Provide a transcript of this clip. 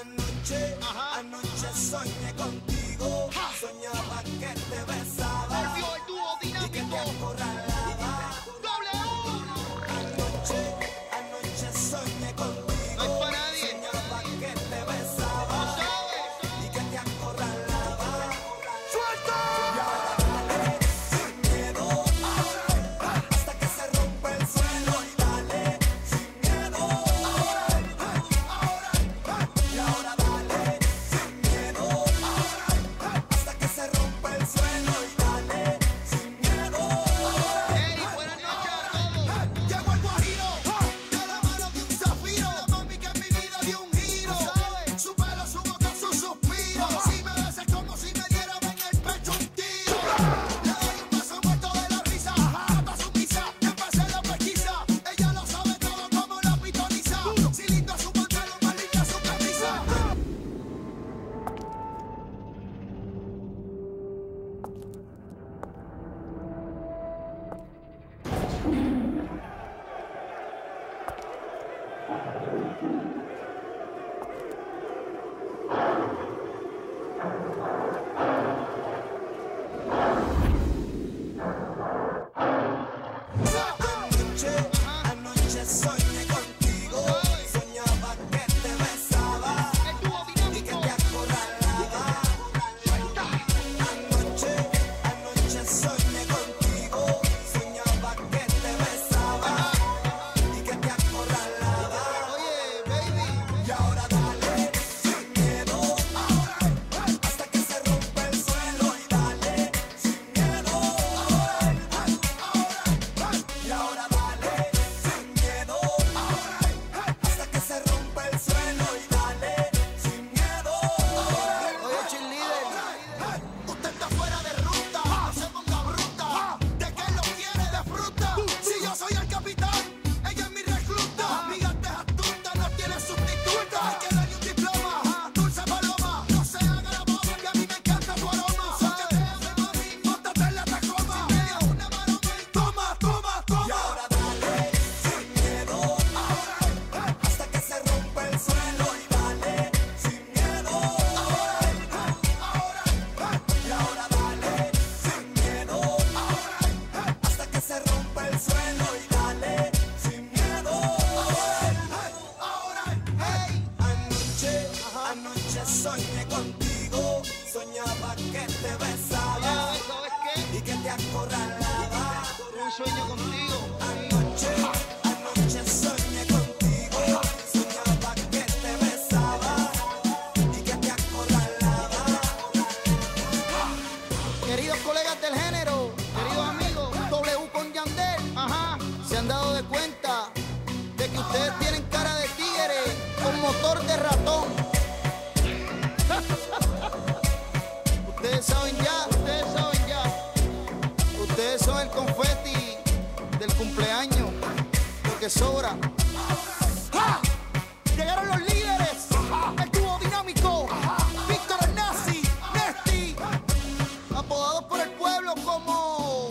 anoche, Ajá. anoche soñé contigo, ja. soñaba Y que te acorralaba. Un sueño contigo. Anoche, anoche soñé contigo. Soñaba que te besaba y que te acorralaba. Queridos colegas del género, queridos amigos, W con Yandel, ajá, se han dado de cuenta de que ustedes tienen cara de tigre con motor de que sobra. Llegaron los líderes, el cubo dinámico, Víctor el nazi, Nesti, apodados por el pueblo como